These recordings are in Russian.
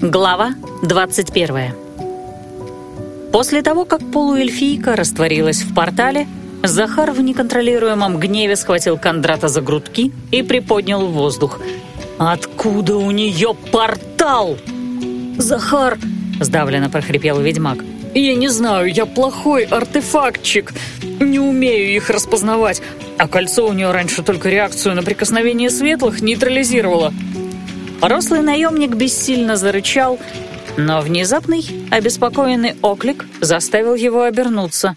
Глава 21 После того, как полуэльфийка растворилась в портале, Захар в неконтролируемом гневе схватил Кондрата за грудки и приподнял в воздух. «Откуда у нее портал?» «Захар!» — сдавленно прохрипел ведьмак. «Я не знаю, я плохой артефактчик. Не умею их распознавать. А кольцо у нее раньше только реакцию на прикосновение светлых нейтрализировало». Рослый наемник бессильно зарычал, но внезапный, обеспокоенный оклик заставил его обернуться.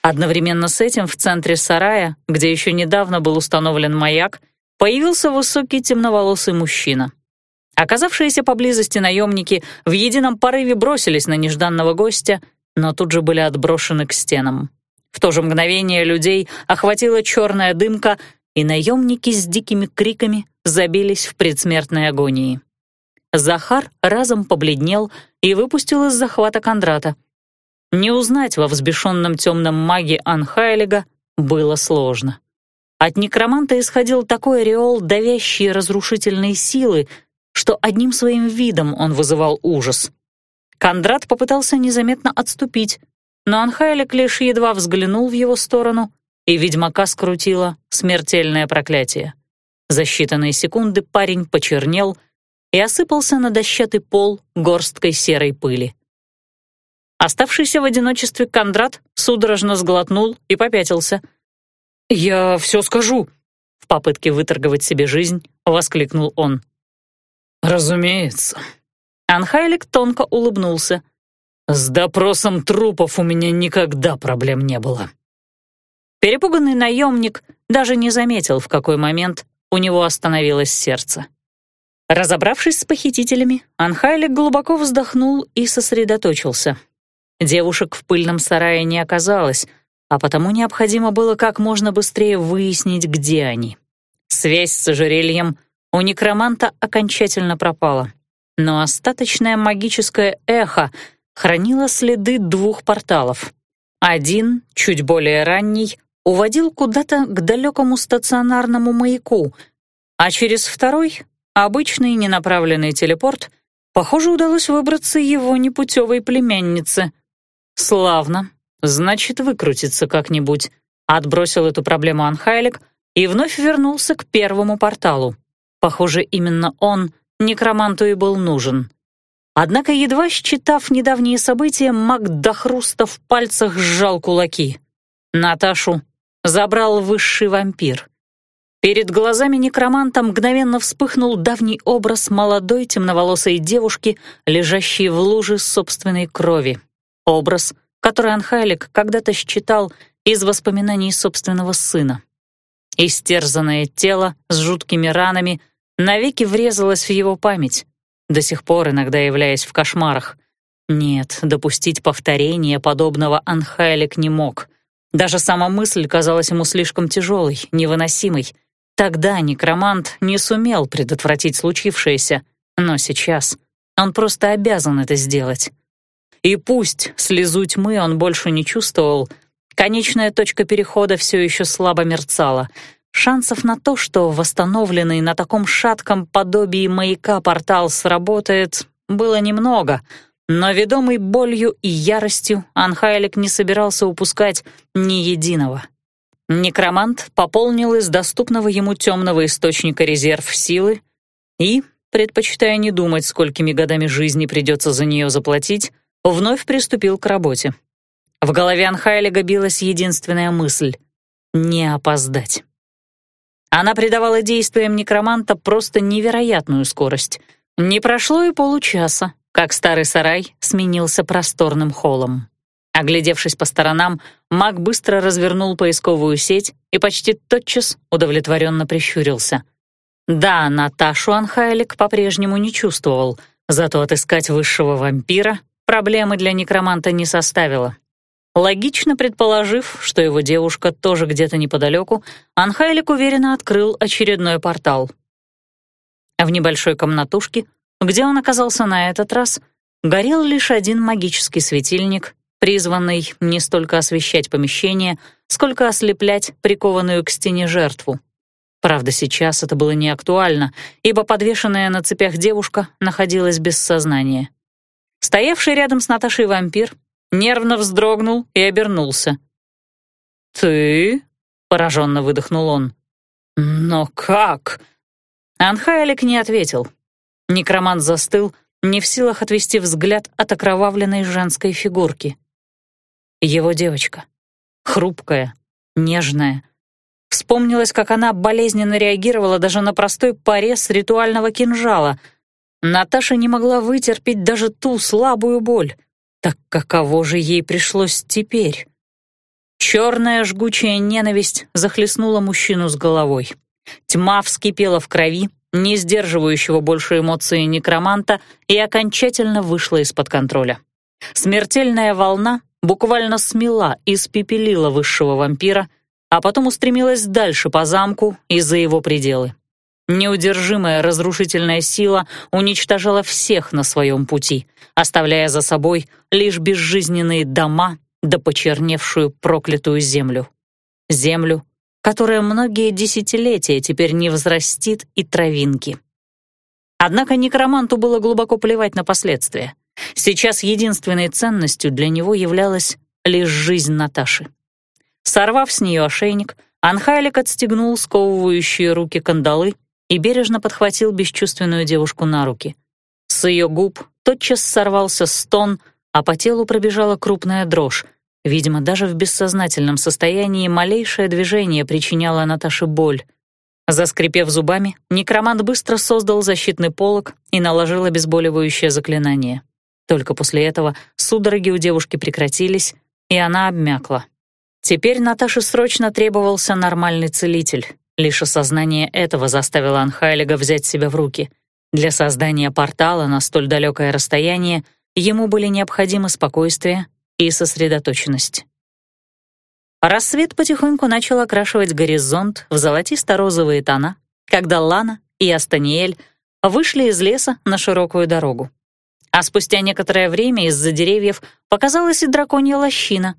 Одновременно с этим в центре сарая, где еще недавно был установлен маяк, появился высокий темноволосый мужчина. Оказавшиеся поблизости наемники в едином порыве бросились на нежданного гостя, но тут же были отброшены к стенам. В то же мгновение людей охватила черная дымка, и наемники с дикими криками забились в предсмертной агонии. Захар разом побледнел и выпустил из захвата Кондрата. Не узнать во взбешенном темном маге Анхайлига было сложно. От некроманта исходил такой ореол давящей разрушительной силы, что одним своим видом он вызывал ужас. Кондрат попытался незаметно отступить, но Анхайлик лишь едва взглянул в его сторону, и ведьмака скрутило смертельное проклятие. За считанные секунды парень почернел и осыпался на дощатый пол горсткой серой пыли. Оставшийся в одиночестве Кондрат судорожно сглотнул и попятился. «Я все скажу!» — в попытке выторговать себе жизнь воскликнул он. «Разумеется». Анхайлик тонко улыбнулся. «С допросом трупов у меня никогда проблем не было». Перепуганный наемник даже не заметил, в какой момент у него остановилось сердце. Разобравшись с похитителями, Анхайлик глубоко вздохнул и сосредоточился. Девушек в пыльном сарае не оказалось, а потому необходимо было как можно быстрее выяснить, где они. Связь с ожерельем у некроманта окончательно пропала, но остаточное магическое эхо хранило следы двух порталов. Один, чуть более ранний, уводил куда-то к далекому стационарному маяку, а через второй, обычный ненаправленный телепорт, похоже, удалось выбраться его непутевой племяннице. Славно. Значит, выкрутится как-нибудь. Отбросил эту проблему Анхайлик и вновь вернулся к первому порталу. Похоже, именно он некроманту и был нужен. Однако, едва считав недавние события, маг до хруста в пальцах сжал кулаки. Наташу забрал высший вампир. Перед глазами некроманта мгновенно вспыхнул давний образ молодой темноволосой девушки, лежащей в луже собственной крови. Образ, который Анхайлик когда-то считал из воспоминаний собственного сына. Истерзанное тело с жуткими ранами навеки врезалось в его память, до сих пор иногда являясь в кошмарах. Нет, допустить повторения подобного Анхайлик не мог — даже сама мысль казалась ему слишком тяжелой, невыносимой. Тогда некромант не сумел предотвратить случившееся, но сейчас он просто обязан это сделать. И пусть слезу тьмы он больше не чувствовал, конечная точка перехода все еще слабо мерцала. Шансов на то, что восстановленный на таком шатком подобии маяка портал сработает, было немного — но, ведомый болью и яростью, Анхайлик не собирался упускать ни единого. Некромант пополнил из доступного ему темного источника резерв силы и, предпочитая не думать, сколькими годами жизни придется за нее заплатить, вновь приступил к работе. В голове Анхайлига билась единственная мысль — не опоздать. Она придавала действиям некроманта просто невероятную скорость. Не прошло и получаса, как старый сарай сменился просторным холлом. Оглядевшись по сторонам, маг быстро развернул поисковую сеть и почти тотчас удовлетворенно прищурился. Да, Наташу Анхайлик по-прежнему не чувствовал, зато отыскать высшего вампира проблемы для некроманта не составило. Логично предположив, что его девушка тоже где-то неподалеку, Анхайлик уверенно открыл очередной портал. В небольшой комнатушке где он оказался на этот раз, горел лишь один магический светильник, призванный не столько освещать помещение, сколько ослеплять прикованную к стене жертву. Правда, сейчас это было не актуально, ибо подвешенная на цепях девушка находилась без сознания. Стоявший рядом с Наташей вампир нервно вздрогнул и обернулся. «Ты?» — пораженно выдохнул он. «Но как?» Анхайлик не ответил. Некромант застыл, не в силах отвести взгляд от окровавленной женской фигурки. Его девочка. Хрупкая, нежная. Вспомнилось, как она болезненно реагировала даже на простой порез ритуального кинжала. Наташа не могла вытерпеть даже ту слабую боль. Так каково же ей пришлось теперь? Черная жгучая ненависть захлестнула мужчину с головой. Тьма вскипела в крови, не сдерживающего больше эмоции некроманта, и окончательно вышла из-под контроля. Смертельная волна буквально смела и испепелила высшего вампира, а потом устремилась дальше по замку и за его пределы. Неудержимая разрушительная сила уничтожала всех на своем пути, оставляя за собой лишь безжизненные дома да почерневшую проклятую землю. Землю, которая многие десятилетия теперь не взрастит и травинки. Однако некроманту было глубоко плевать на последствия. Сейчас единственной ценностью для него являлась лишь жизнь Наташи. Сорвав с нее ошейник, Анхайлик отстегнул сковывающие руки кандалы и бережно подхватил бесчувственную девушку на руки. С ее губ тотчас сорвался стон, а по телу пробежала крупная дрожь. Видимо, даже в бессознательном состоянии малейшее движение причиняло Наташе боль. Заскрипев зубами, некромант быстро создал защитный полог и наложил обезболивающее заклинание. Только после этого судороги у девушки прекратились, и она обмякла. Теперь Наташе срочно требовался нормальный целитель. Лишь осознание этого заставило Анхайлига взять себя в руки. Для создания портала на столь далекое расстояние ему были необходимы спокойствие и сосредоточенность. Рассвет потихоньку начал окрашивать горизонт в золотисто-розовые тона, когда Лана и Астаниэль вышли из леса на широкую дорогу. А спустя некоторое время из-за деревьев показалась и драконья лощина.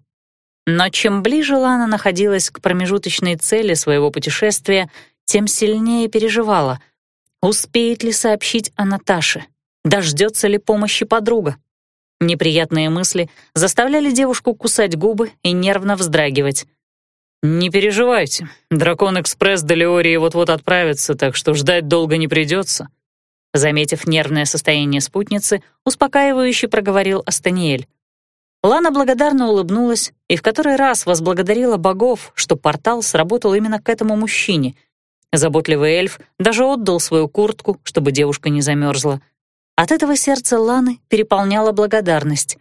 Но чем ближе Лана находилась к промежуточной цели своего путешествия, тем сильнее переживала. Успеет ли сообщить о Наташе? Дождется ли помощи подруга? Неприятные мысли заставляли девушку кусать губы и нервно вздрагивать. «Не переживайте, Дракон-экспресс до Леории вот-вот отправится, так что ждать долго не придется», Заметив нервное состояние спутницы, успокаивающе проговорил Астаниэль. Лана благодарно улыбнулась и в который раз возблагодарила богов, что портал сработал именно к этому мужчине. Заботливый эльф даже отдал свою куртку, чтобы девушка не замерзла. От этого сердце Ланы переполняло благодарность.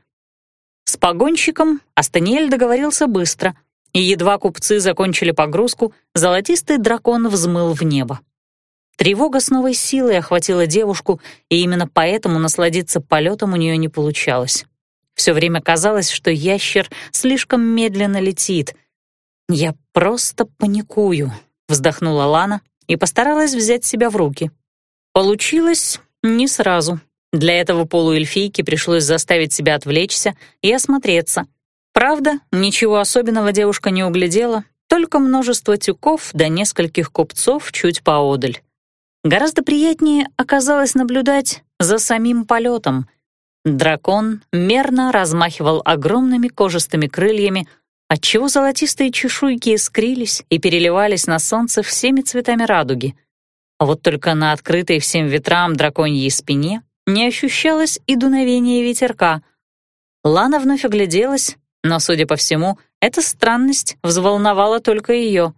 С погонщиком Астаниэль договорился быстро, и едва купцы закончили погрузку, золотистый дракон взмыл в небо. Тревога с новой силой охватила девушку, и именно поэтому насладиться полетом у нее не получалось. Все время казалось, что ящер слишком медленно летит. «Я просто паникую», — вздохнула Лана и постаралась взять себя в руки. Получилось не сразу. Для этого полуэльфийке пришлось заставить себя отвлечься и осмотреться. Правда, ничего особенного девушка не углядела, только множество тюков да нескольких купцов чуть поодаль. Гораздо приятнее оказалось наблюдать за самим полетом. Дракон мерно размахивал огромными кожистыми крыльями, отчего золотистые чешуйки искрились и переливались на солнце всеми цветами радуги. А вот только на открытой всем ветрам драконьей спине не ощущалось и дуновения ветерка. Лана вновь огляделась, но, судя по всему, эта странность взволновала только ее.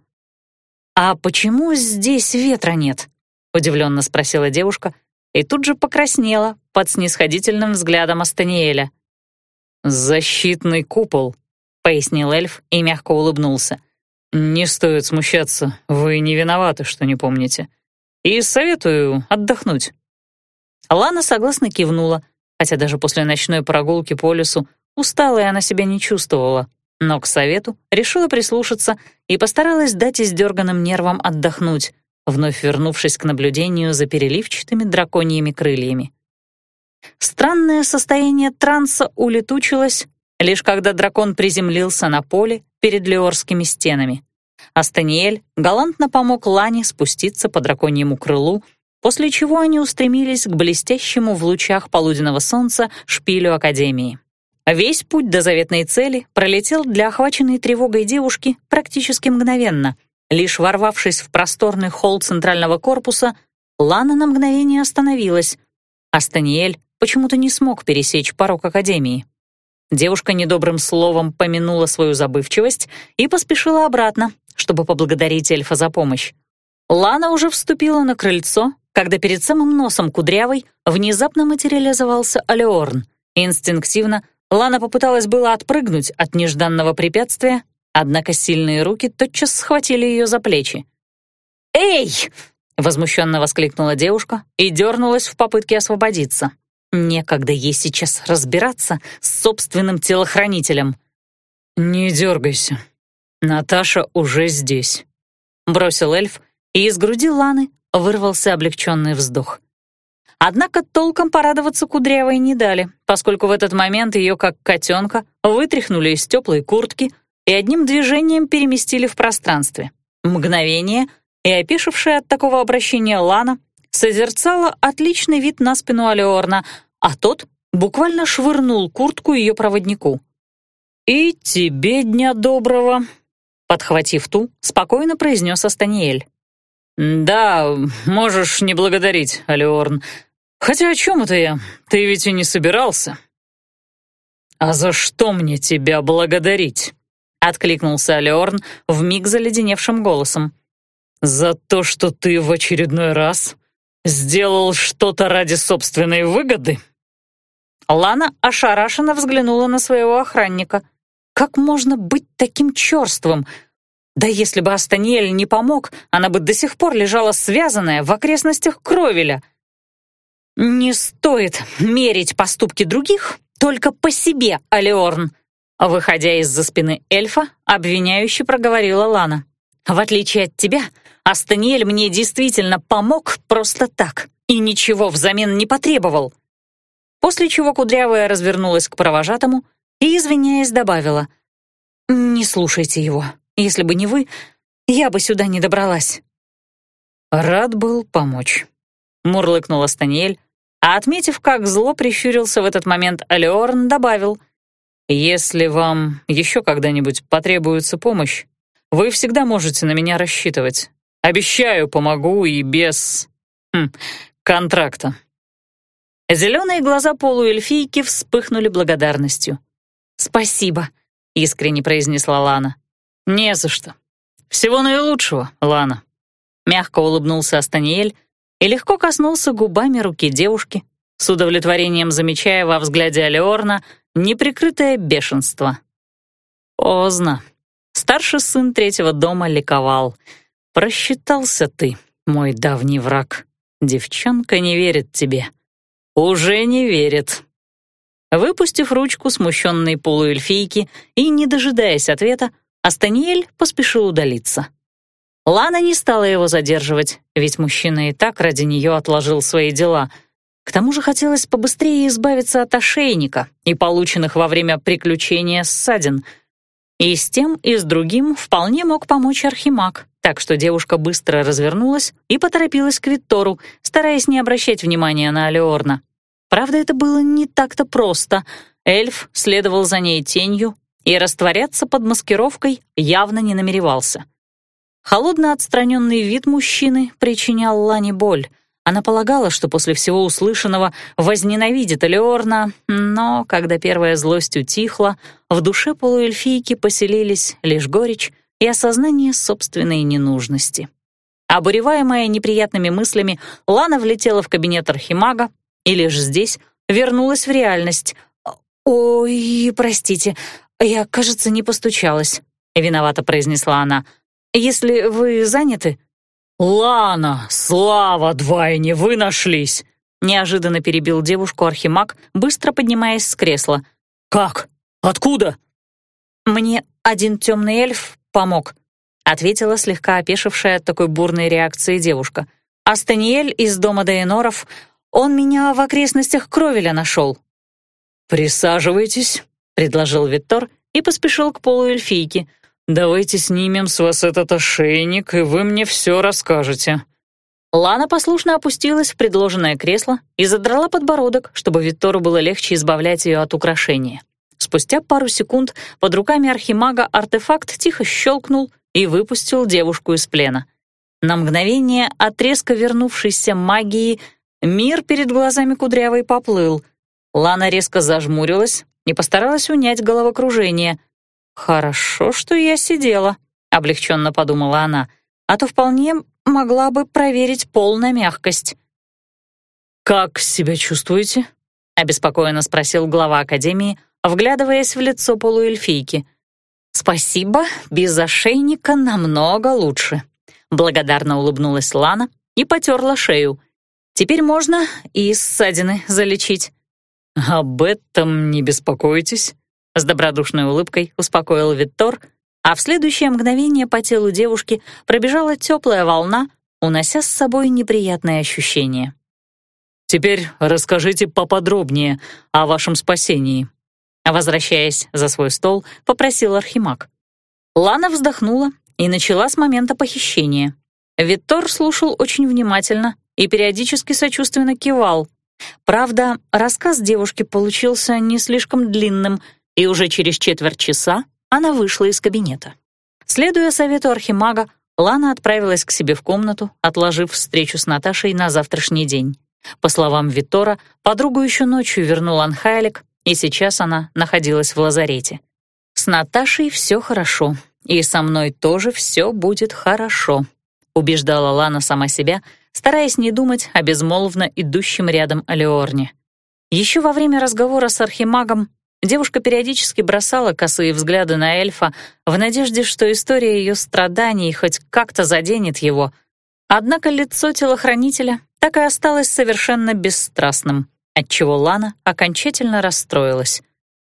«А почему здесь ветра нет?» — удивленно спросила девушка и тут же покраснела под снисходительным взглядом Астаниэля. «Защитный купол», — пояснил эльф и мягко улыбнулся. «Не стоит смущаться, вы не виноваты, что не помните. И советую отдохнуть». Лана согласно кивнула, хотя даже после ночной прогулки по лесу усталой она себя не чувствовала, но к совету решила прислушаться и постаралась дать издерганным нервам отдохнуть, вновь вернувшись к наблюдению за переливчатыми драконьими крыльями. Странное состояние транса улетучилось, лишь когда дракон приземлился на поле перед леорскими стенами. Астаниэль галантно помог Лане спуститься по драконьему крылу, после чего они устремились к блестящему в лучах полуденного солнца шпилю Академии. Весь путь до заветной цели пролетел для охваченной тревогой девушки практически мгновенно. Лишь ворвавшись в просторный холл центрального корпуса, Лана на мгновение остановилась. Астаниэль почему-то не смог пересечь порог Академии. Девушка недобрым словом помянула свою забывчивость и поспешила обратно, чтобы поблагодарить эльфа за помощь. Лана уже вступила на крыльцо, когда перед самым носом кудрявой внезапно материализовался Алеорн. Инстинктивно Лана попыталась было отпрыгнуть от нежданного препятствия, однако сильные руки тотчас схватили ее за плечи. «Эй!» — возмущенно воскликнула девушка и дернулась в попытке освободиться. Некогда ей сейчас разбираться с собственным телохранителем. «Не дергайся. Наташа уже здесь», — бросил эльф, и из груди Ланы вырвался облегченный вздох. Однако толком порадоваться Кудрявой не дали, поскольку в этот момент ее, как котенка, вытряхнули из теплой куртки и одним движением переместили в пространстве. Мгновение, и опешившая от такого обращения Лана созерцала отличный вид на спину Алеорна, а тот буквально швырнул куртку ее проводнику. «И тебе дня доброго», — подхватив ту, спокойно произнес Астаниэль. «Да, можешь не благодарить, Алеорн. Хотя о чем это я? Ты ведь и не собирался». «А за что мне тебя благодарить?» — откликнулся Алеорн вмиг заледеневшим голосом. «За то, что ты в очередной раз сделал что-то ради собственной выгоды?» Лана ошарашенно взглянула на своего охранника. «Как можно быть таким черствым?» Да если бы Астаниэль не помог, она бы до сих пор лежала связанная в окрестностях Кровеля. «Не стоит мерить поступки других только по себе, Алеорн», выходя из-за спины эльфа, обвиняюще проговорила Лана. «В отличие от тебя, Астаниэль мне действительно помог просто так и ничего взамен не потребовал». После чего Кудрявая развернулась к провожатому и, извиняясь, добавила, «Не слушайте его. Если бы не вы, я бы сюда не добралась». «Рад был помочь», — мурлыкнула Станиэль, а, отметив, как зло прищурился в этот момент Алеорн, добавил, «Если вам еще когда-нибудь потребуется помощь, вы всегда можете на меня рассчитывать. Обещаю, помогу и без... Хм, контракта». Зеленые глаза полуэльфийки вспыхнули благодарностью. «Спасибо», — искренне произнесла Лана. «Не за что. Всего наилучшего, Лана». Мягко улыбнулся Астаниэль и легко коснулся губами руки девушки, с удовлетворением замечая во взгляде Алеорна неприкрытое бешенство. Поздно. Старший сын третьего дома ликовал. «Просчитался ты, мой давний враг. Девчонка не верит тебе. Уже не верит». Выпустив ручку смущенной полуэльфийки и не дожидаясь ответа, Астаниэль поспешил удалиться. Лана не стала его задерживать, ведь мужчина и так ради нее отложил свои дела. К тому же хотелось побыстрее избавиться от ошейника и полученных во время приключения ссадин. И с тем, и с другим вполне мог помочь Архимаг, так что девушка быстро развернулась и поторопилась к Виттору, стараясь не обращать внимания на Алеорна. Правда, это было не так-то просто. Эльф следовал за ней тенью, и растворяться под маскировкой явно не намеревался. Холодно отстраненный вид мужчины причинял Лане боль. Она полагала, что после всего услышанного возненавидит Элеорна, но когда первая злость утихла, в душе полуэльфийки поселились лишь горечь и осознание собственной ненужности. Обуреваемая неприятными мыслями, Лана влетела в кабинет Архимага и лишь здесь вернулась в реальность. «Ой, простите, «Я, кажется, не постучалась», — виновато произнесла она. «Если вы заняты...» «Лана, слава двойне, вы нашлись!» Неожиданно перебил девушку Архимаг, быстро поднимаясь с кресла. «Как? Откуда?» «Мне один темный эльф помог», — ответила слегка опешившая от такой бурной реакции девушка. «Астаниэль из дома Дейноров, он меня в окрестностях Кровеля нашел». «Присаживайтесь», — предложил Виттор и поспешил к полуэльфийке. давайте снимем с вас этот ошейник, и вы мне все расскажете». Лана послушно опустилась в предложенное кресло и задрала подбородок, чтобы Виттору было легче избавлять ее от украшения. Спустя пару секунд под руками архимага артефакт тихо щелкнул и выпустил девушку из плена. На мгновение от резко вернувшейся магии мир перед глазами кудрявой поплыл. Лана резко зажмурилась и постаралась унять головокружение. «Хорошо, что я сидела», — облегченно подумала она, «а то вполне могла бы проверить пол на мягкость». «Как себя чувствуете?» — обеспокоенно спросил глава Академии, вглядываясь в лицо полуэльфийки. «Спасибо, без ошейника намного лучше», Благодарно улыбнулась Лана и потерла шею. «Теперь можно и ссадины залечить». «Об этом не беспокойтесь», — с добродушной улыбкой успокоил Виттор, а в следующее мгновение по телу девушки пробежала теплая волна, унося с собой неприятные ощущения. «Теперь расскажите поподробнее о вашем спасении», возвращаясь за свой стол, попросил Архимаг. Лана вздохнула и начала с момента похищения. Виттор слушал очень внимательно и периодически сочувственно кивал. Правда, рассказ девушки получился не слишком длинным, и уже через четверть часа она вышла из кабинета. Следуя совету Архимага, Лана отправилась к себе в комнату, отложив встречу с Наташей на завтрашний день. По словам Виттора, подругу еще ночью вернул Анхайлик, и сейчас она находилась в лазарете. С Наташей все хорошо, и со мной тоже все будет хорошо», — убеждала Лана сама себя, стараясь не думать о безмолвно идущем рядом Алиорне. Еще во время разговора с архимагом девушка периодически бросала косые взгляды на эльфа в надежде, что история ее страданий хоть как-то заденет его. Однако лицо телохранителя так и осталось совершенно бесстрастным, отчего Лана окончательно расстроилась.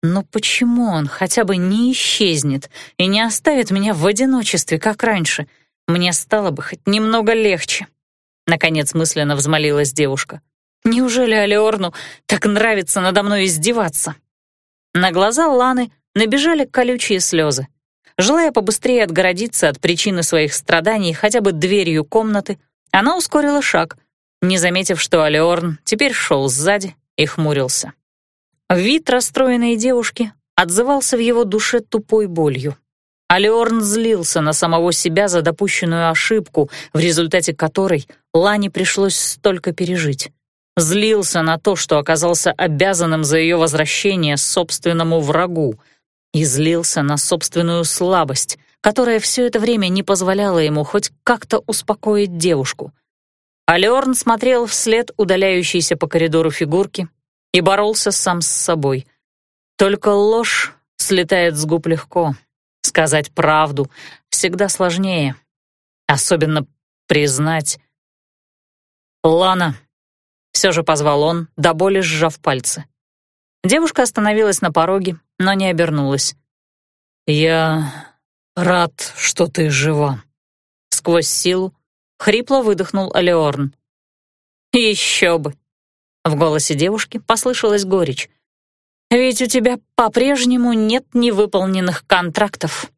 Но почему он хотя бы не исчезнет и не оставит меня в одиночестве, как раньше? Мне стало бы хоть немного легче. Наконец мысленно взмолилась девушка. Неужели Алеорну так нравится надо мной издеваться? На глаза Ланы набежали колючие слезы. Желая побыстрее отгородиться от причины своих страданий хотя бы дверью комнаты, она ускорила шаг, не заметив, что Алеорн теперь шел сзади и хмурился. Вид расстроенной девушки отзывался в его душе тупой болью. Алеорн злился на самого себя за допущенную ошибку, в результате которой Лане пришлось столько пережить. Злился на то, что оказался обязанным за ее возвращение собственному врагу, и злился на собственную слабость, которая все это время не позволяла ему хоть как-то успокоить девушку. Алеорн смотрел вслед удаляющейся по коридору фигурки и боролся сам с собой. Только ложь слетает с губ легко. Сказать правду всегда сложнее. Особенно признать. «Лана», — все же позвал он, до боли сжав пальцы. Девушка остановилась на пороге, но не обернулась. «Я рад, что ты жива», — сквозь силу хрипло выдохнул Алеорн. «Еще бы! В голосе девушки послышалась горечь. «Ведь у тебя по-прежнему нет невыполненных контрактов».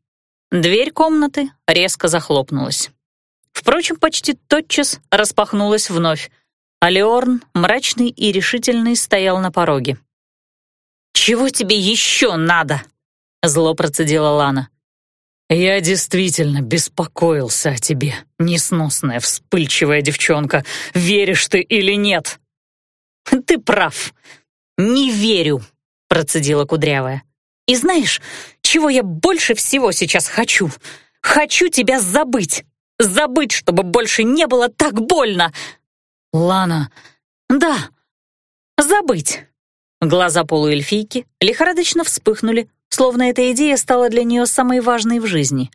Дверь комнаты резко захлопнулась. Впрочем, почти тотчас распахнулась вновь, а Леорн, мрачный и решительный, стоял на пороге. «Чего тебе еще надо?» — зло процедила Лана. «Я действительно беспокоился о тебе, несносная, вспыльчивая девчонка. Веришь ты или нет?» «Ты прав. Не верю», — процедила Кудрявая. «И знаешь, чего я больше всего сейчас хочу? Хочу тебя забыть. Забыть, чтобы больше не было так больно». «Лана...» «Да, забыть». Глаза полуэльфийки лихорадочно вспыхнули, словно эта идея стала для нее самой важной в жизни.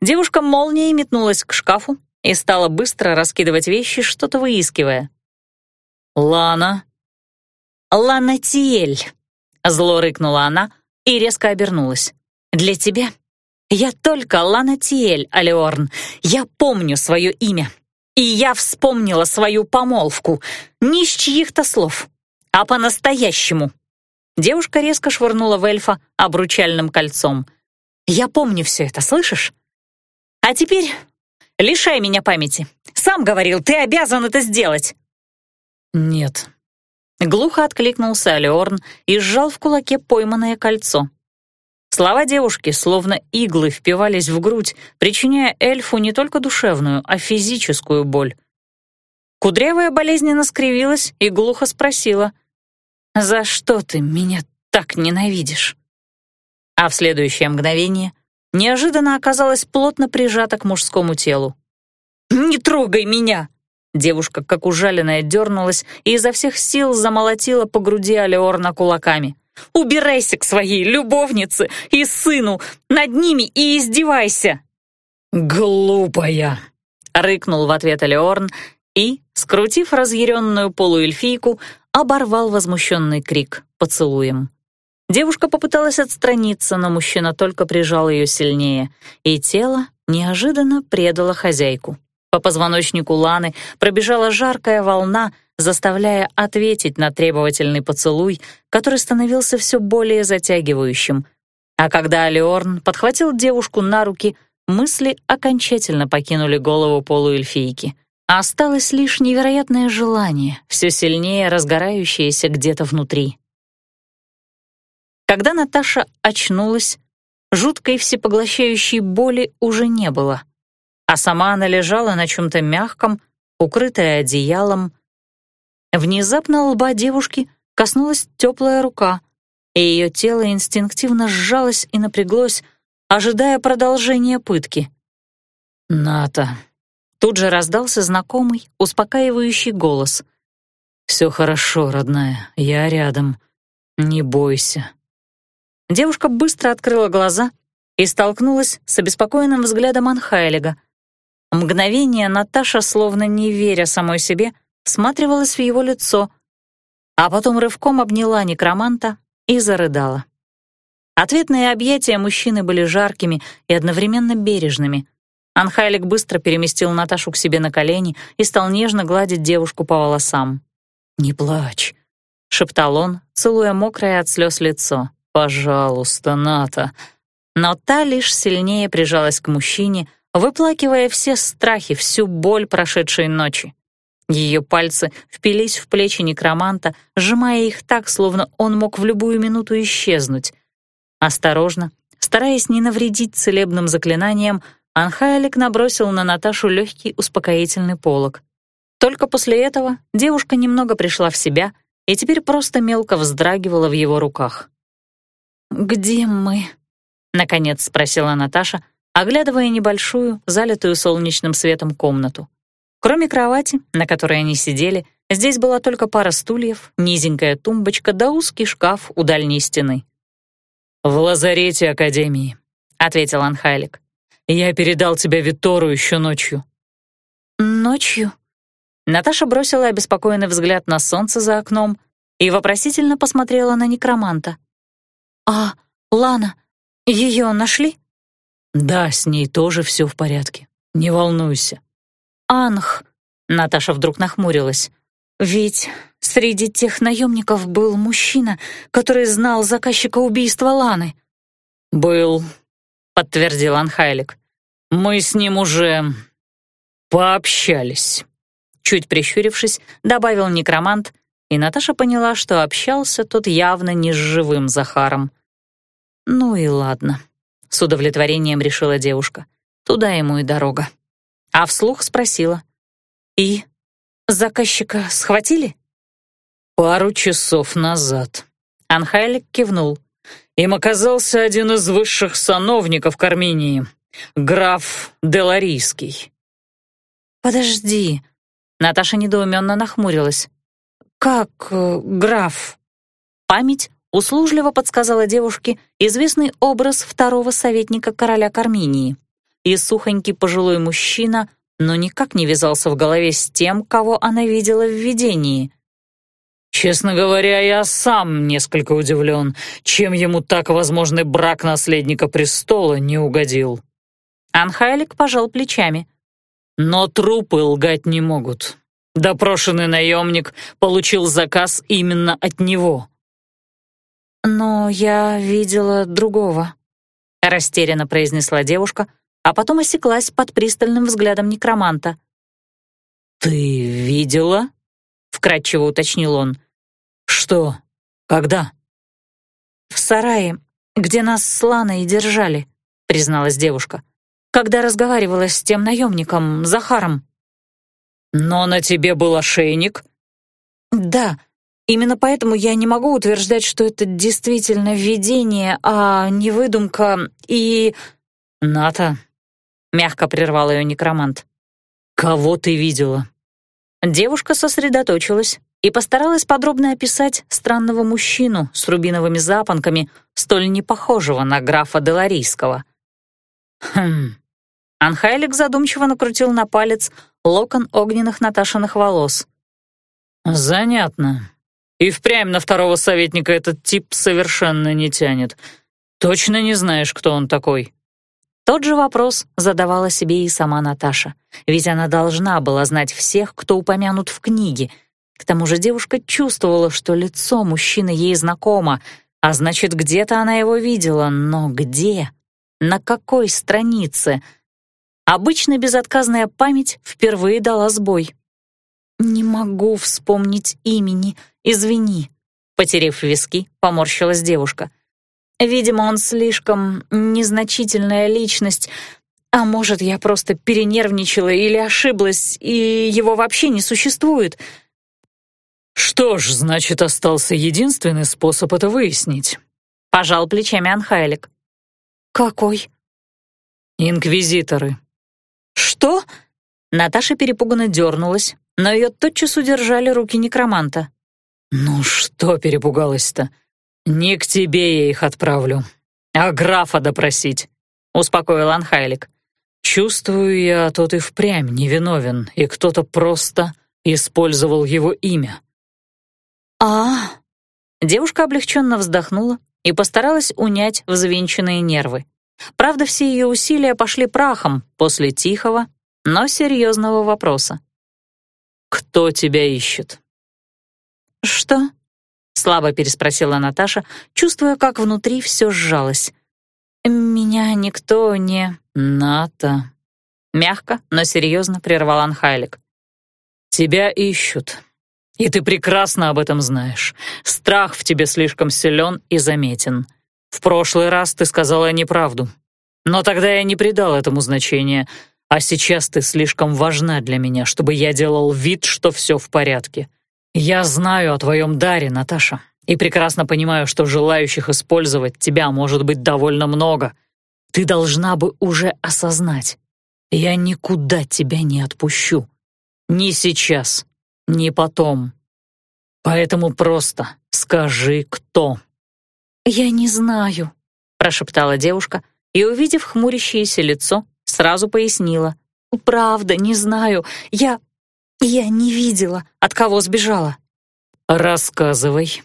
Девушка молнией метнулась к шкафу и стала быстро раскидывать вещи, что-то выискивая. «Лана», «Ланатиэль!» — зло рыкнула она и резко обернулась. «Для тебя я только Ланатиэль, Алеорн. Я помню свое имя. И я вспомнила свою помолвку. Не с чьих-то слов, а по-настоящему». Девушка резко швырнула в эльфа обручальным кольцом. Я помню все это, слышишь? А теперь лишай меня памяти. Сам говорил, ты обязан это сделать. Нет. Глухо откликнулся Алиорн и сжал в кулаке пойманное кольцо. Слова девушки, словно иглы, впивались в грудь, причиняя эльфу не только душевную, а физическую боль. Кудрявая болезненно скривилась и глухо спросила, «За что ты меня так ненавидишь?» А в следующее мгновение неожиданно оказалась плотно прижата к мужскому телу. «Не трогай меня!» Девушка, как ужаленная, дернулась и изо всех сил замолотила по груди Алеорна кулаками. Убирайся к своей любовнице и сыну, над ними и издевайся!» «Глупая!» — рыкнул в ответ Алеорн и, скрутив разъяренную полуэльфийку, оборвал возмущенный крик поцелуем. Девушка попыталась отстраниться, но мужчина только прижал ее сильнее, и тело неожиданно предало хозяйку. По позвоночнику Ланы пробежала жаркая волна, заставляя ответить на требовательный поцелуй, который становился все более затягивающим. А когда Алиорн подхватил девушку на руки, мысли окончательно покинули голову полуэльфийки. Осталось лишь невероятное желание, все сильнее разгорающееся где-то внутри. Когда Наташа очнулась, жуткой всепоглощающей боли уже не было — а сама она лежала на чем-то мягком, укрытая одеялом. Внезапно лба девушки коснулась теплая рука, и ее тело инстинктивно сжалось и напряглось, ожидая продолжения пытки. «Ната», — тут же раздался знакомый, успокаивающий голос. «Все хорошо, родная, я рядом. Не бойся». Девушка быстро открыла глаза и столкнулась с обеспокоенным взглядом Анхайлига — Мгновение Наташа, словно не веря самой себе, всматривалась в его лицо, а потом рывком обняла некроманта и зарыдала. Ответные объятия мужчины были жаркими и одновременно бережными. Анхайлик быстро переместил Наташу к себе на колени и стал нежно гладить девушку по волосам. «Не плачь», — шептал он, целуя мокрое от слез лицо. «Пожалуйста, Ната». Но та лишь сильнее прижалась к мужчине, выплакивая все страхи, всю боль прошедшей ночи. Ее пальцы впились в плечи некроманта, сжимая их так, словно он мог в любую минуту исчезнуть. Осторожно, стараясь не навредить целебным заклинаниям, Анхайлик набросил на Наташу легкий успокоительный полог. Только после этого девушка немного пришла в себя и теперь просто мелко вздрагивала в его руках. «Где мы?» — наконец спросила Наташа, оглядывая небольшую, залитую солнечным светом комнату. Кроме кровати, на которой они сидели, здесь была только пара стульев, низенькая тумбочка да узкий шкаф у дальней стены. «В лазарете Академии», — ответил Анхайлик. «Я передал тебя Витору еще ночью». «Ночью?» Наташа бросила обеспокоенный взгляд на солнце за окном и вопросительно посмотрела на некроманта. «А, Лана, ее нашли?» «Да, с ней тоже все в порядке. Не волнуйся». «Анх», — Наташа вдруг нахмурилась, «ведь среди тех наемников был мужчина, который знал заказчика убийства Ланы». «Был», — подтвердил Анхайлик. «Мы с ним уже пообщались». Чуть прищурившись, добавил некромант, и Наташа поняла, что общался тот явно не с живым Захаром. «Ну и ладно». С удовлетворением решила девушка. Туда ему и дорога. А вслух спросила. «И? Заказчика схватили?» «Пару часов назад». Анхайлик кивнул. «Им оказался один из высших сановников Карминии, граф Деларийский». «Подожди», — Наташа недоуменно нахмурилась. «Как э, граф?» Память услужливо подсказала девушке известный образ второго советника короля Карминии. И сухонький пожилой мужчина, но никак не вязался в голове с тем, кого она видела в видении. «Честно говоря, я сам несколько удивлен, чем ему так возможный брак наследника престола не угодил». Анхайлик пожал плечами. «Но трупы лгать не могут. Допрошенный наемник получил заказ именно от него». «Но я видела другого». — растерянно произнесла девушка, а потом осеклась под пристальным взглядом некроманта. «Ты видела?» — вкратчиво уточнил он. «Что? Когда?» «В сарае, где нас с Ланой держали», — призналась девушка, «когда разговаривала с тем наемником, Захаром». «Но на тебе был ошейник?» «Да, именно поэтому я не могу утверждать, что это действительно видение, а не выдумка и...» «Ната», — мягко прервал ее некромант, «кого ты видела?» Девушка сосредоточилась и постаралась подробно описать странного мужчину с рубиновыми запонками, столь непохожего на графа Деларийского. «Хм...» Анхайлик задумчиво накрутил на палец локон огненных Наташиных волос. «Занятно. И впрямь на второго советника этот тип совершенно не тянет. Точно не знаешь, кто он такой?» Тот же вопрос задавала себе и сама Наташа, ведь она должна была знать всех, кто упомянут в книге. К тому же девушка чувствовала, что лицо мужчины ей знакомо, а значит, где-то она его видела, но где? На какой странице? Обычно безотказная память впервые дала сбой. «Не могу вспомнить имени, извини», — потерев виски, поморщилась девушка — Видимо, он слишком незначительная личность, а может, я просто перенервничала или ошиблась, и его вообще не существует. Что ж, значит, остался единственный способ это выяснить. Пожал плечами Анхайлик. Какой? Инквизиторы. Что? Наташа перепуганно дернулась, но ее тотчас удержали руки некроманта. «Ну что перепугалась-то? «Не к тебе я их отправлю, а графа допросить», — успокоил Анхайлик. «Чувствую я, тот и впрямь невиновен, и кто-то просто использовал его имя». «А...» Девушка облегченно вздохнула и постаралась унять взвинченные нервы. Правда, все ее усилия пошли прахом после тихого, но серьезного вопроса. «Кто тебя ищет?» «Что?» — слабо переспросила Наташа, чувствуя, как внутри все сжалось. «Меня никто не...» «Ната...» Мягко, но серьезно прервал Анхайлик. «Тебя ищут. И ты прекрасно об этом знаешь. Страх в тебе слишком силен и заметен. В прошлый раз ты сказала неправду. Но тогда я не придал этому значения, а сейчас ты слишком важна для меня, чтобы я делал вид, что все в порядке. «Я знаю о твоем даре, Наташа, и прекрасно понимаю, что желающих использовать тебя может быть довольно много. Ты должна бы уже осознать. Я никуда тебя не отпущу. Ни сейчас, ни потом. Поэтому просто скажи, кто». «Я не знаю», — прошептала девушка и, увидев хмурящееся лицо, сразу пояснила. «Правда, не знаю. Я «Я не видела, от кого сбежала». «Рассказывай».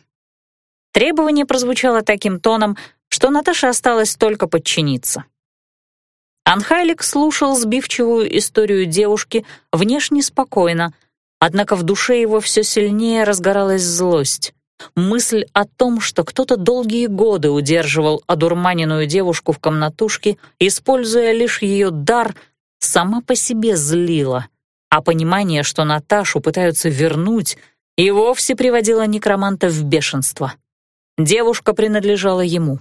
Требование прозвучало таким тоном, что Наташа осталась только подчиниться. Анхайлик слушал сбивчивую историю девушки внешне спокойно, однако в душе его все сильнее разгоралась злость. Мысль о том, что кто-то долгие годы удерживал одурманенную девушку в комнатушке, используя лишь ее дар, сама по себе злила — а понимание, что Наташу пытаются вернуть, и вовсе приводило некроманта в бешенство. Девушка принадлежала ему.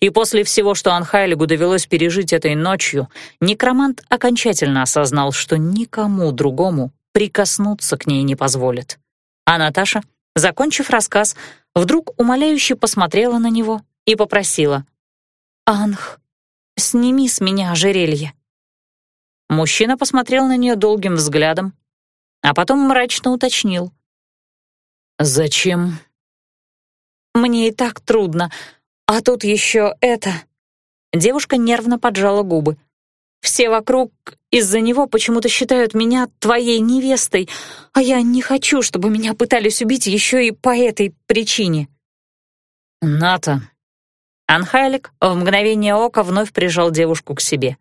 И после всего, что Анхайлигу довелось пережить этой ночью, некромант окончательно осознал, что никому другому прикоснуться к ней не позволит. А Наташа, закончив рассказ, вдруг умоляюще посмотрела на него и попросила «Анх, сними с меня ожерелье». Мужчина посмотрел на нее долгим взглядом, а потом мрачно уточнил. «Зачем?» «Мне и так трудно, а тут еще это...» Девушка нервно поджала губы. «Все вокруг из-за него почему-то считают меня твоей невестой, а я не хочу, чтобы меня пытались убить еще и по этой причине». «Ната». Анхайлик в мгновение ока вновь прижал девушку к себе.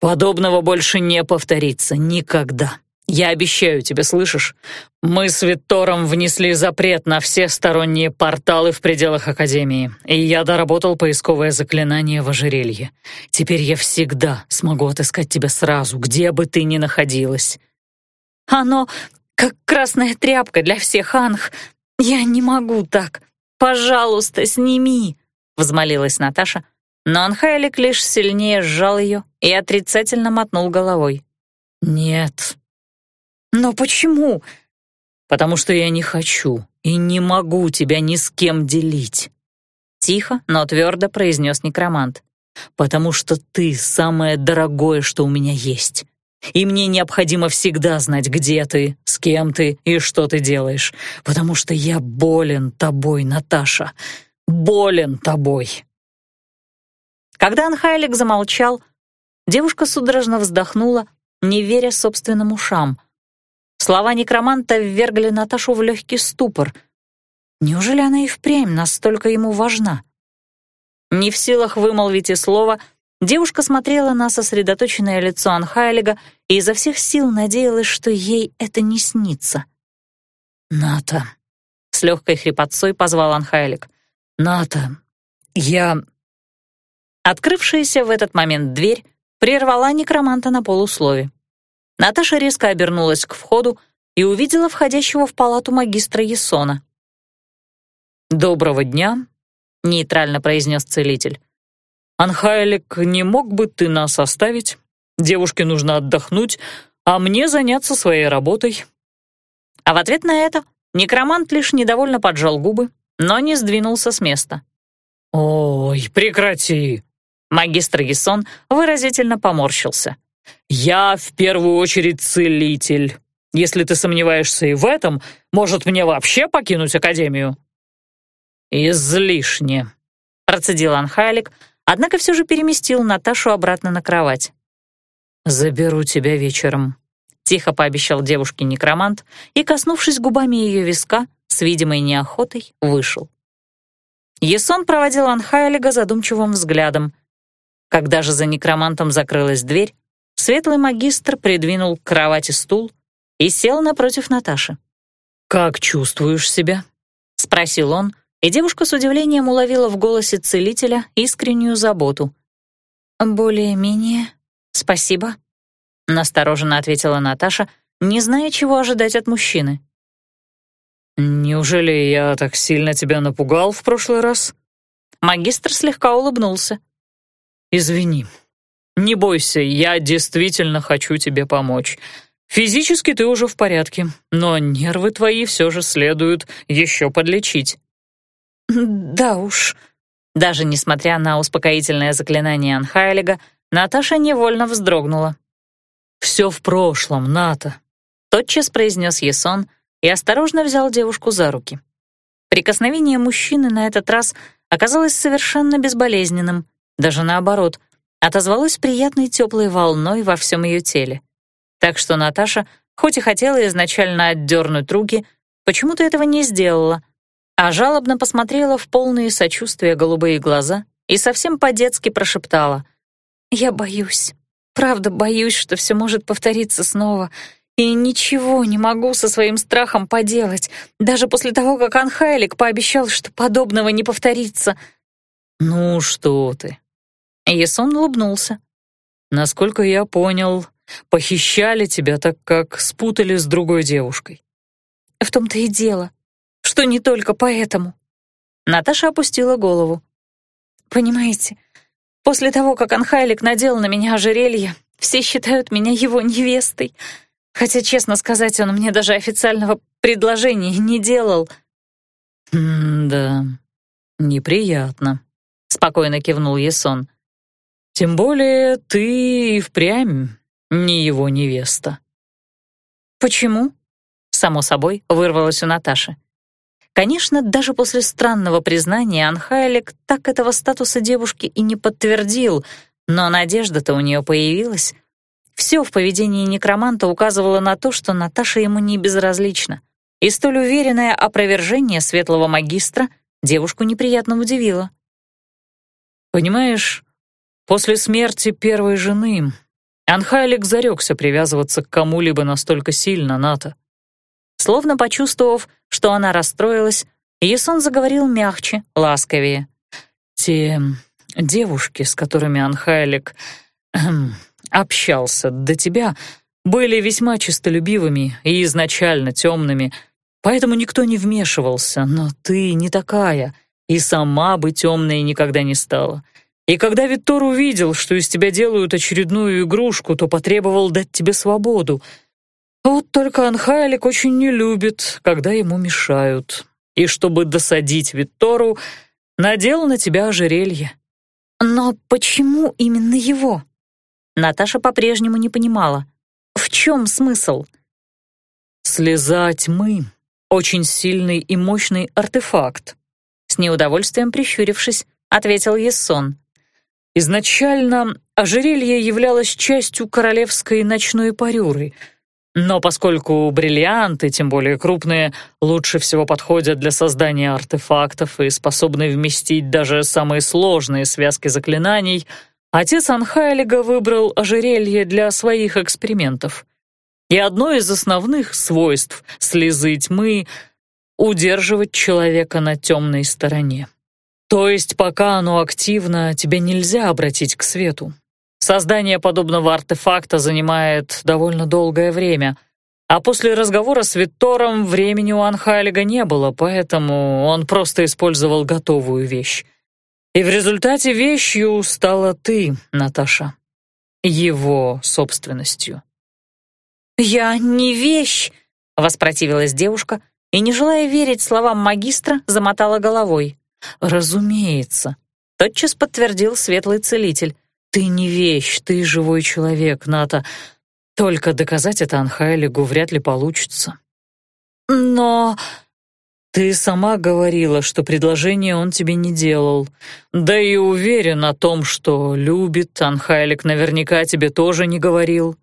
Подобного больше не повторится никогда. Я обещаю тебе, слышишь? Мы с Виттором внесли запрет на все сторонние порталы в пределах Академии, и я доработал поисковое заклинание в ожерелье. Теперь я всегда смогу отыскать тебя сразу, где бы ты ни находилась». «Оно как красная тряпка для всех анх. Я не могу так. Пожалуйста, сними!» — взмолилась Наташа, но Анхайлик лишь сильнее сжал ее и отрицательно мотнул головой. «Нет». «Но почему?» «Потому что я не хочу и не могу тебя ни с кем делить», — тихо, но твердо произнес некромант. «Потому что ты самое дорогое, что у меня есть. И мне необходимо всегда знать, где ты, с кем ты и что ты делаешь, потому что я болен тобой, Наташа, болен тобой». Когда Анхайлик замолчал, девушка судорожно вздохнула, не веря собственным ушам. Слова некроманта ввергли Наташу в легкий ступор. Неужели она и впрямь настолько ему важна? Не в силах вымолвить и слова — Девушка смотрела на сосредоточенное лицо Анхайлига и изо всех сил надеялась, что ей это не снится. «Ната», — с легкой хрипотцой позвал Анхайлик. «Ната, я...» Открывшаяся в этот момент дверь прервала некроманта на полуслове. Наташа резко обернулась к входу и увидела входящего в палату магистра Есона. «Доброго дня», — нейтрально произнес целитель. «Анхайлик, не мог бы ты нас оставить? Девушке нужно отдохнуть, а мне заняться своей работой». А в ответ на это некромант лишь недовольно поджал губы, но не сдвинулся с места. «Ой, прекрати!» Магистр Ясон выразительно поморщился. «Я в первую очередь целитель. Если ты сомневаешься и в этом, может, мне вообще покинуть Академию?» «Излишне», — процедил Анхайлик, однако все же переместил Наташу обратно на кровать. «Заберу тебя вечером», — тихо пообещал девушке некромант и, коснувшись губами ее виска, с видимой неохотой вышел. Есон проводил Анхайлига задумчивым взглядом. Когда же за некромантом закрылась дверь, светлый магистр придвинул к кровати стул и сел напротив Наташи. «Как чувствуешь себя?» — спросил он, и девушка с удивлением уловила в голосе целителя искреннюю заботу. «Более-менее, спасибо», — настороженно ответила Наташа, не зная, чего ожидать от мужчины. «Неужели я так сильно тебя напугал в прошлый раз?» Магистр слегка улыбнулся. «Извини. Не бойся, я действительно хочу тебе помочь. Физически ты уже в порядке, но нервы твои все же следует еще подлечить». «Да уж». Даже несмотря на успокоительное заклинание Анхайлига, Наташа невольно вздрогнула. «Все в прошлом, Ната», — тотчас произнес Есон и осторожно взял девушку за руки. Прикосновение мужчины на этот раз оказалось совершенно безболезненным, даже наоборот, отозвалось приятной теплой волной во всем ее теле. Так что Наташа, хоть и хотела изначально отдернуть руки, почему-то этого не сделала, а жалобно посмотрела в полные сочувствия голубые глаза и совсем по-детски прошептала. «Я боюсь, правда боюсь, что все может повториться снова, и ничего не могу со своим страхом поделать, даже после того, как Анхайлик пообещал, что подобного не повторится». «Ну что ты?» Ясон улыбнулся. «Насколько я понял, похищали тебя так, как спутали с другой девушкой». «В том-то и дело что не только поэтому». Наташа опустила голову. «Понимаете, после того, как Анхайлик надел на меня ожерелье, все считают меня его невестой. Хотя, честно сказать, он мне даже официального предложения не делал». «Да, неприятно», — спокойно кивнул Есон. «Тем более ты и впрямь не его невеста». «Почему?» — само собой вырвалось у Наташи. Конечно, даже после странного признания Анхайлик так этого статуса девушки и не подтвердил, но надежда-то у нее появилась. Все в поведении некроманта указывало на то, что Наташа ему не безразлична. И столь уверенное опровержение светлого магистра девушку неприятно удивило. «Понимаешь, после смерти первой жены Анхайлик зарекся привязываться к кому-либо настолько сильно, Ната. Словно почувствовав, что она расстроилась, Ясон заговорил мягче, ласковее. «Те девушки, с которыми Анхайлик эм, общался до тебя, были весьма честолюбивыми и изначально темными, поэтому никто не вмешивался, но ты не такая, и сама бы темной никогда не стала. И когда Виттор увидел, что из тебя делают очередную игрушку, то потребовал дать тебе свободу. Вот только Анхайлик очень не любит, когда ему мешают. И чтобы досадить Виттору, надел на тебя ожерелье. Но почему именно его? Наташа по-прежнему не понимала. В чем смысл? Слеза тьмы — очень сильный и мощный артефакт. С неудовольствием прищурившись, ответил Ессон. Изначально ожерелье являлось частью королевской ночной парюры, но поскольку бриллианты, тем более крупные, лучше всего подходят для создания артефактов и способны вместить даже самые сложные связки заклинаний, отец Анхайлига выбрал ожерелье для своих экспериментов. И одно из основных свойств слезы тьмы — удерживать человека на темной стороне. То есть пока оно активно, тебе нельзя обратить к свету. Создание подобного артефакта занимает довольно долгое время, а после разговора с Виттором времени у Анхалига не было, поэтому он просто использовал готовую вещь. И в результате вещью стала ты, Наташа, его собственностью. «Я не вещь!» — воспротивилась девушка и, не желая верить словам магистра, замотала головой. «Разумеется», — тотчас подтвердил светлый целитель. «Ты не вещь, ты живой человек, Ната. Только доказать это Анхайлигу вряд ли получится». «Но...» «Ты сама говорила, что предложение он тебе не делал. Да и уверен о том, что любит, Анхайлик наверняка тебе тоже не говорил».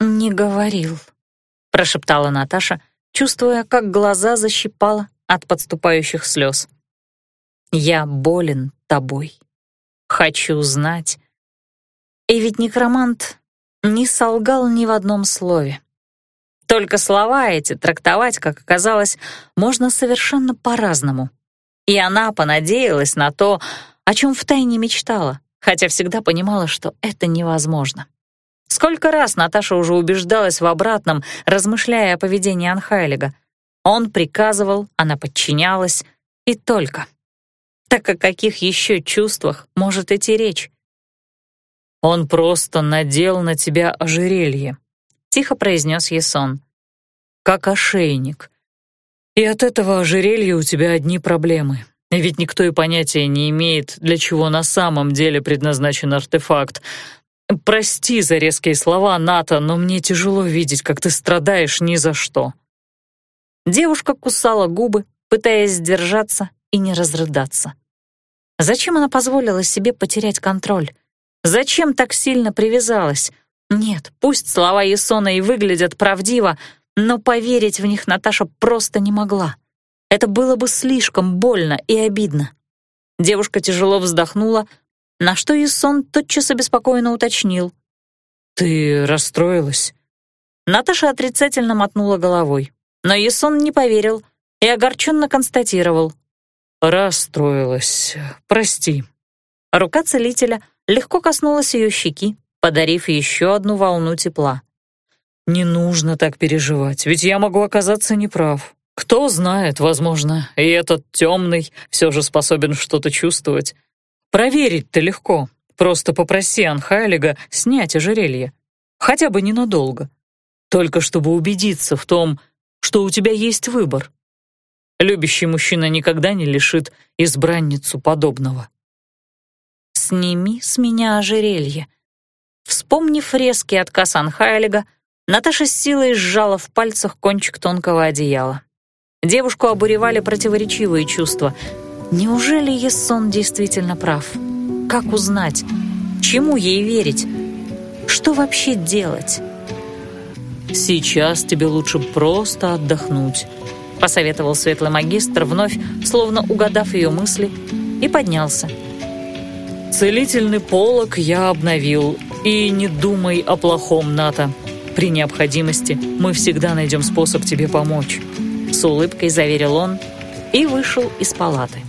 «Не говорил», — прошептала Наташа, чувствуя, как глаза защипала от подступающих слез. Я болен тобой. Хочу знать. И ведь некромант не солгал ни в одном слове. Только слова эти трактовать, как оказалось, можно совершенно по-разному. И она понадеялась на то, о чем втайне мечтала, хотя всегда понимала, что это невозможно. Сколько раз Наташа уже убеждалась в обратном, размышляя о поведении Анхайлига. Он приказывал, она подчинялась, и только — так о каких еще чувствах может идти речь? «Он просто надел на тебя ожерелье», — тихо произнес Есон. «Как ошейник. И от этого ожерелья у тебя одни проблемы. Ведь никто и понятия не имеет, для чего на самом деле предназначен артефакт. Прости за резкие слова, Ната, но мне тяжело видеть, как ты страдаешь ни за что». Девушка кусала губы, пытаясь сдержаться и не разрыдаться. Зачем она позволила себе потерять контроль? Зачем так сильно привязалась? Нет, пусть слова Есона и выглядят правдиво, но поверить в них Наташа просто не могла. Это было бы слишком больно и обидно. Девушка тяжело вздохнула, на что Есон тотчас обеспокоенно уточнил. «Ты расстроилась?» Наташа отрицательно мотнула головой, но Есон не поверил и огорченно констатировал. «Расстроилась. Прости». Рука целителя легко коснулась ее щеки, подарив еще одну волну тепла. «Не нужно так переживать, ведь я могу оказаться неправ. Кто знает, возможно, и этот темный все же способен что-то чувствовать. Проверить-то легко. Просто попроси Анхайлига снять ожерелье. Хотя бы ненадолго. Только чтобы убедиться в том, что у тебя есть выбор. Любящий мужчина никогда не лишит избранницу подобного. «Сними с меня ожерелье». Вспомнив резкий отказ Анхайлига, Наташа с силой сжала в пальцах кончик тонкого одеяла. Девушку обуревали противоречивые чувства. Неужели Ессон действительно прав? Как узнать? Чему ей верить? Что вообще делать? «Сейчас тебе лучше просто отдохнуть», — посоветовал светлый магистр, вновь, словно угадав ее мысли, и поднялся. Целительный полог я обновил, и не думай о плохом, Ната. При необходимости мы всегда найдем способ тебе помочь», — с улыбкой заверил он и вышел из палаты.